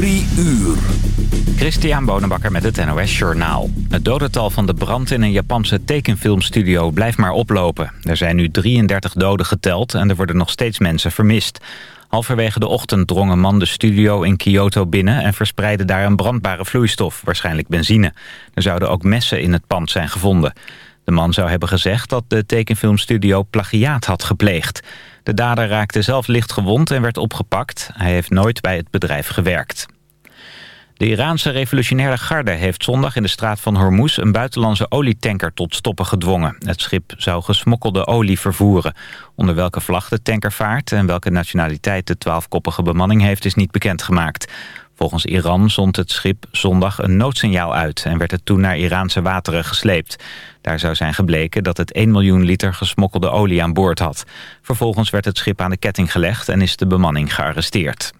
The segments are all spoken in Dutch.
Drie uur. Christian Bonenbakker met het NOS Journaal. Het dodental van de brand in een Japanse tekenfilmstudio blijft maar oplopen. Er zijn nu 33 doden geteld en er worden nog steeds mensen vermist. Halverwege de ochtend drong een man de studio in Kyoto binnen... en verspreidde daar een brandbare vloeistof, waarschijnlijk benzine. Er zouden ook messen in het pand zijn gevonden. De man zou hebben gezegd dat de tekenfilmstudio plagiaat had gepleegd. De dader raakte zelf licht gewond en werd opgepakt. Hij heeft nooit bij het bedrijf gewerkt. De Iraanse revolutionaire garde heeft zondag in de straat van Hormuz... een buitenlandse olietanker tot stoppen gedwongen. Het schip zou gesmokkelde olie vervoeren. Onder welke vlag de tanker vaart... en welke nationaliteit de twaalfkoppige bemanning heeft... is niet bekendgemaakt. Volgens Iran zond het schip zondag een noodsignaal uit... en werd het toen naar Iraanse wateren gesleept. Daar zou zijn gebleken dat het 1 miljoen liter gesmokkelde olie aan boord had. Vervolgens werd het schip aan de ketting gelegd... en is de bemanning gearresteerd.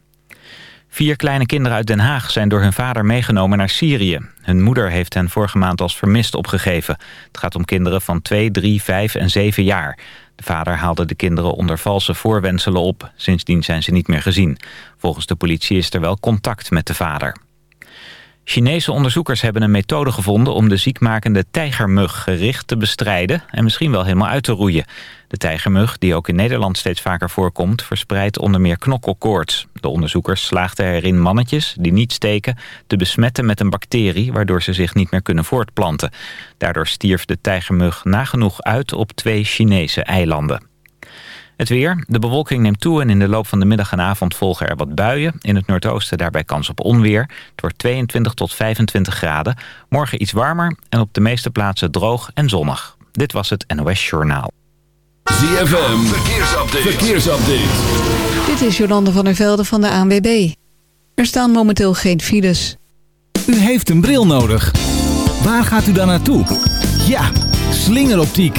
Vier kleine kinderen uit Den Haag zijn door hun vader meegenomen naar Syrië. Hun moeder heeft hen vorige maand als vermist opgegeven. Het gaat om kinderen van 2, 3, 5 en 7 jaar. De vader haalde de kinderen onder valse voorwenselen op. Sindsdien zijn ze niet meer gezien. Volgens de politie is er wel contact met de vader. Chinese onderzoekers hebben een methode gevonden om de ziekmakende tijgermug gericht te bestrijden en misschien wel helemaal uit te roeien. De tijgermug, die ook in Nederland steeds vaker voorkomt, verspreidt onder meer knokkelkoorts. De onderzoekers slaagden erin mannetjes, die niet steken, te besmetten met een bacterie waardoor ze zich niet meer kunnen voortplanten. Daardoor stierf de tijgermug nagenoeg uit op twee Chinese eilanden. Het weer. De bewolking neemt toe en in de loop van de middag en avond volgen er wat buien. In het noordoosten daarbij kans op onweer. Het wordt 22 tot 25 graden. Morgen iets warmer en op de meeste plaatsen droog en zonnig. Dit was het NOS Journaal. ZFM. Verkeersupdate. Verkeersupdate. Dit is Jolande van der Velde van de ANWB. Er staan momenteel geen files. U heeft een bril nodig. Waar gaat u dan naartoe? Ja, slingeroptiek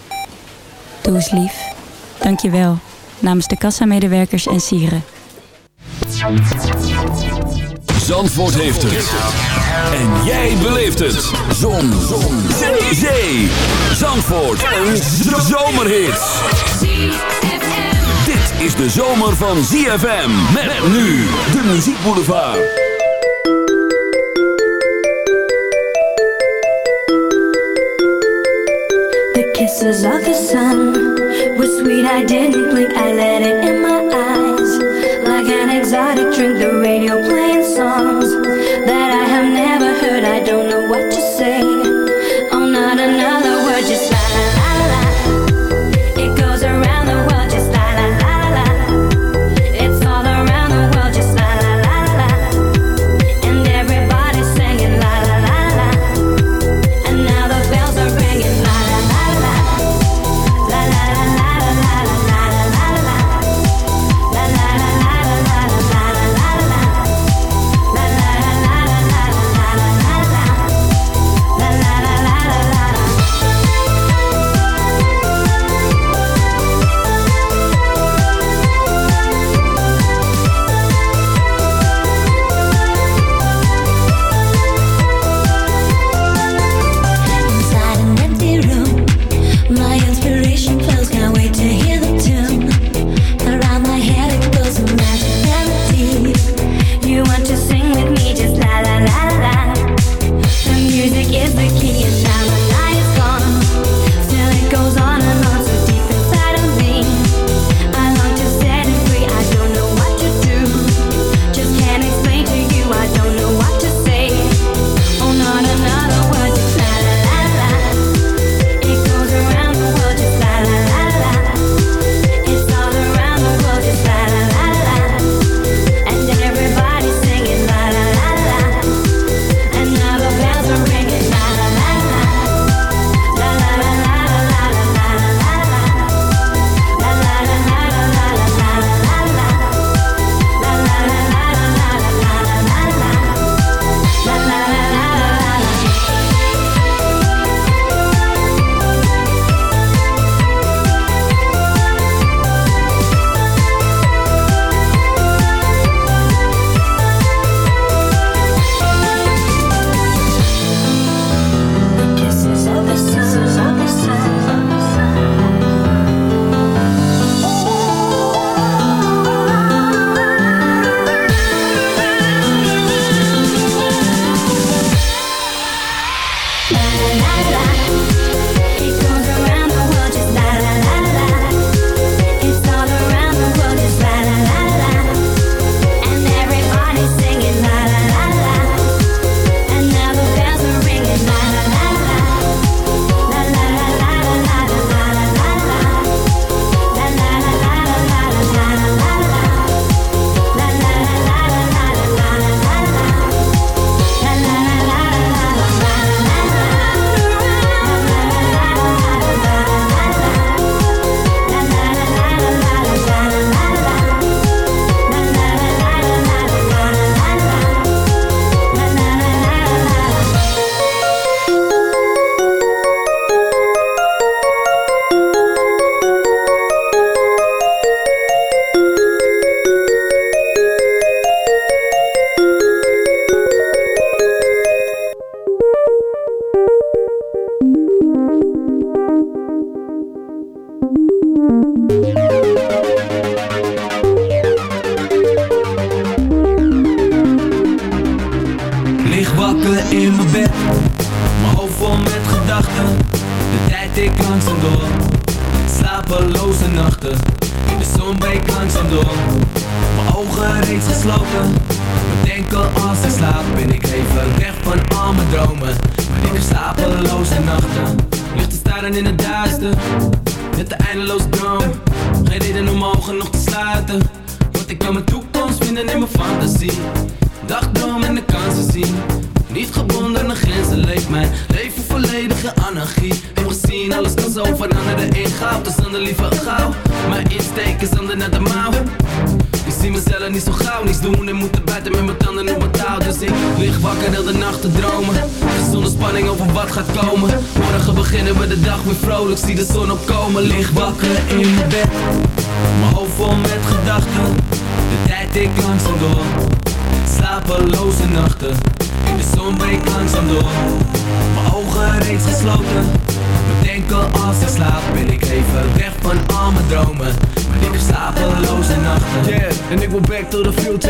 Doe eens lief. Dank je wel. Namens de kassamedewerkers en sieren. Zandvoort heeft het. En jij beleeft het. Zon. Zon. Zee. Zee. Zandvoort. Een zomerhit. Dit is de zomer van ZFM. Met nu de muziekboulevard. Kisses of the sun were sweet. I didn't blink. I let it in my eyes like an exotic drink. The radio playing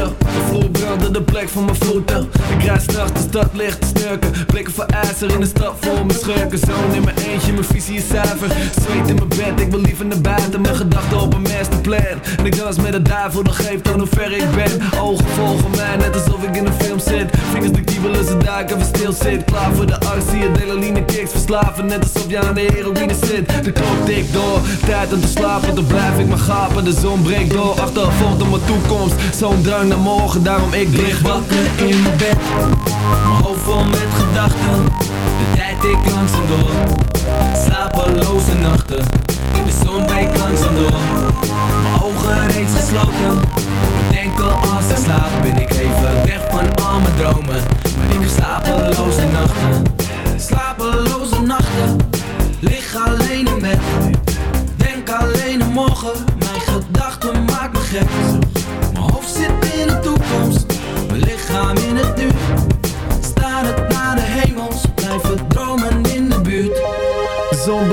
future De vloer brandde de plek van mijn voeten. Ik rijd s'nachts de stad licht te snurken Blikken voor ijzer in de stad voor mijn schurken. Zoon in mijn eentje, mijn visie is zuiver. Zweet in mijn bed, ik wil liever naar buiten. Mijn gedachten op een masterplan. En ik dans met de duivel, dat geeft aan hoe ver ik ben. Ogen volgen mij, net alsof ik in een film zit. Vingers de kiebelen, ze duiken, even stil zit Klaar voor de arts, zie je kicks. Verslaven, net alsof je aan de heroïne zit. De klok tikt door, tijd om te slapen. Dan blijf ik maar gapen, de zon breekt door. Achtervolgd op mijn toekomst, zo'n drang naar morgen Daarom ik lig wakker in mijn bed. Mijn hoofd vol met gedachten. De tijd ik langzaam door. Slapeloze nachten. De zon breekt langzaam door. Mijn ogen reeds gesloten. Bedenken als ik slaap Ben ik even weg van al mijn dromen. Maar ik heb slapeloze nachten. Slapeloze nachten. Lig alleen in bed. Denk alleen aan morgen. Mijn gedachten maken me gek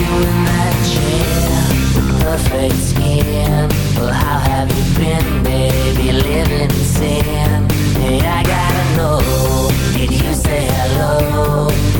You in that chair, perfect skin. How have you been, baby? Living in sin. Hey, I gotta know. Did you say hello?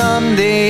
numb the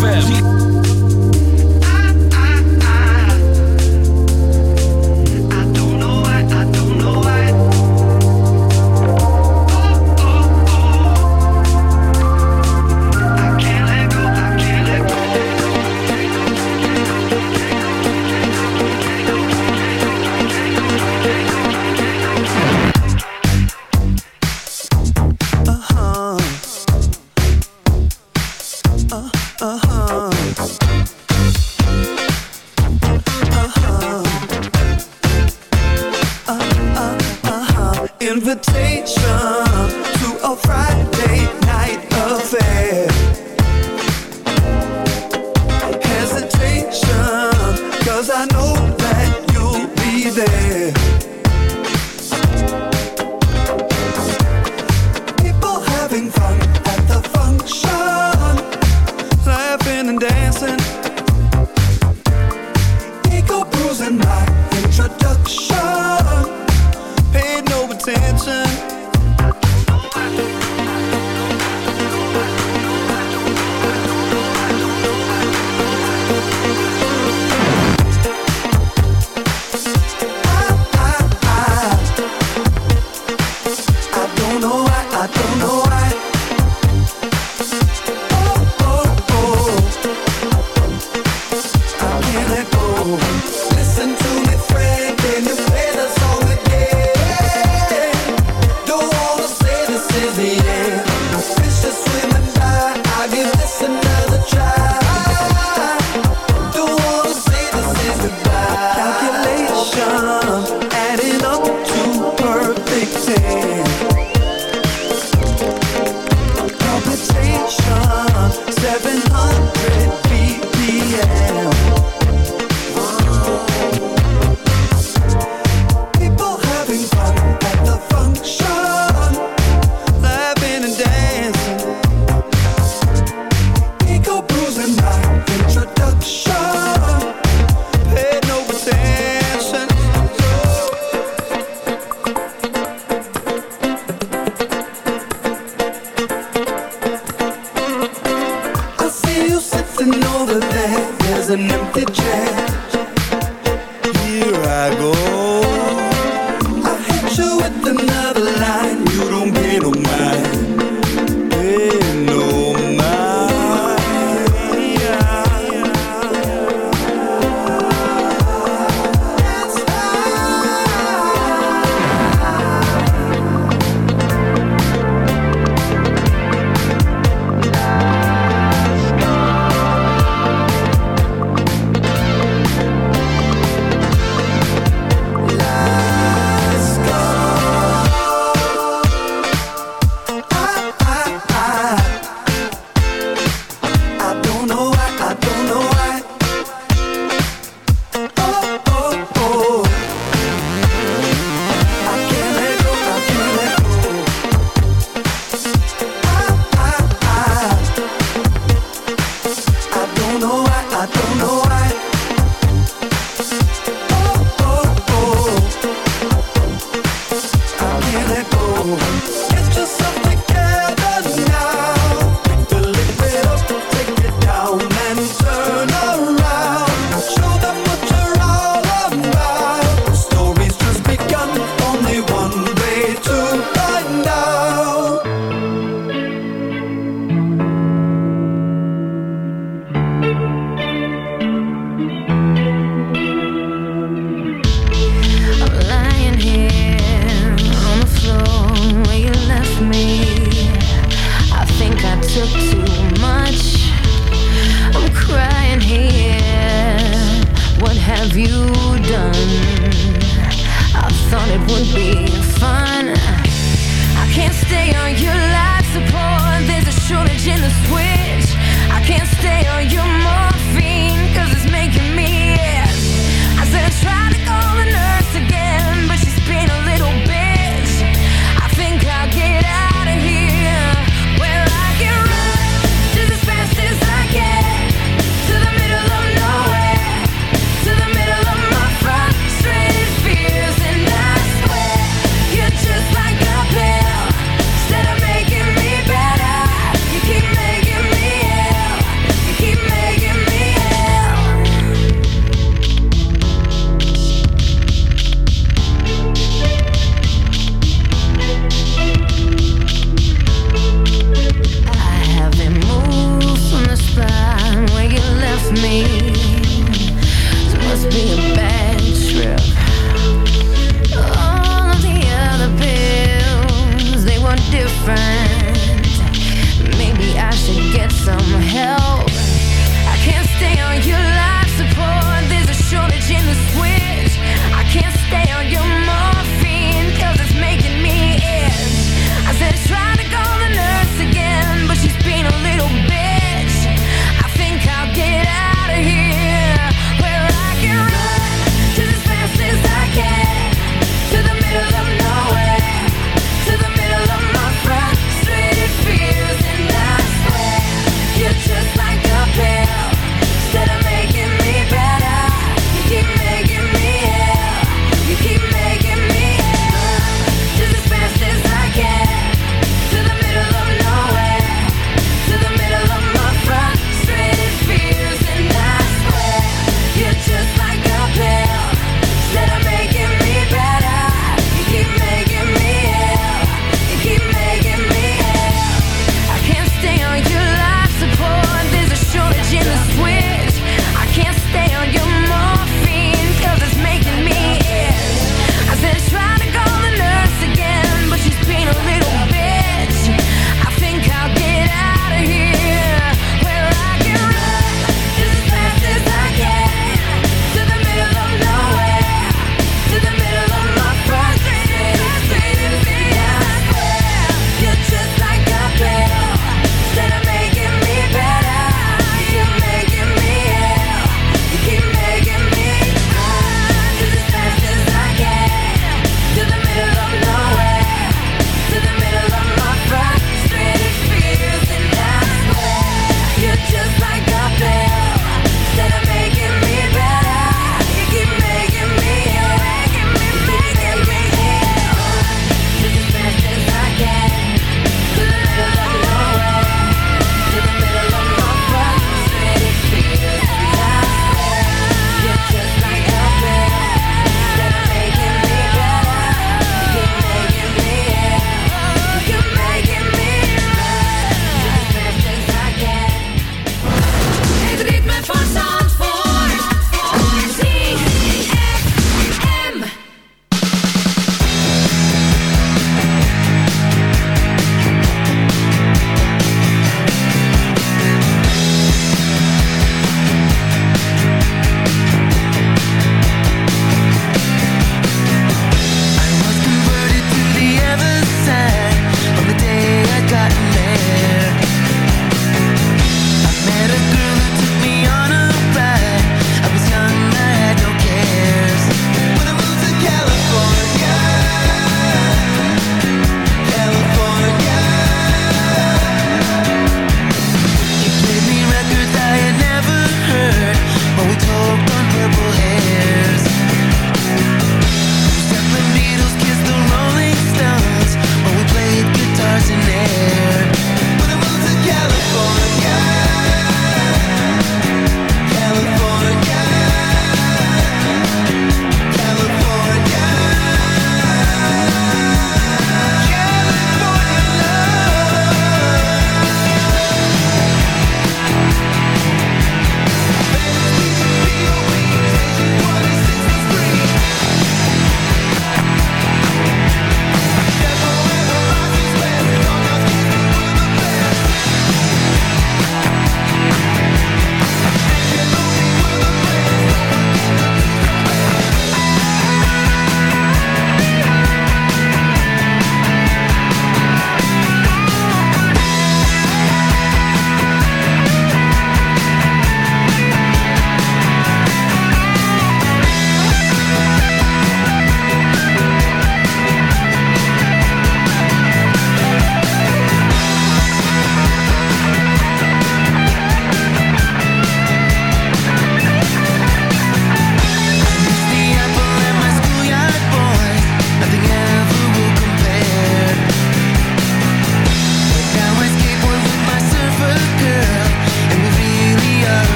ZFM.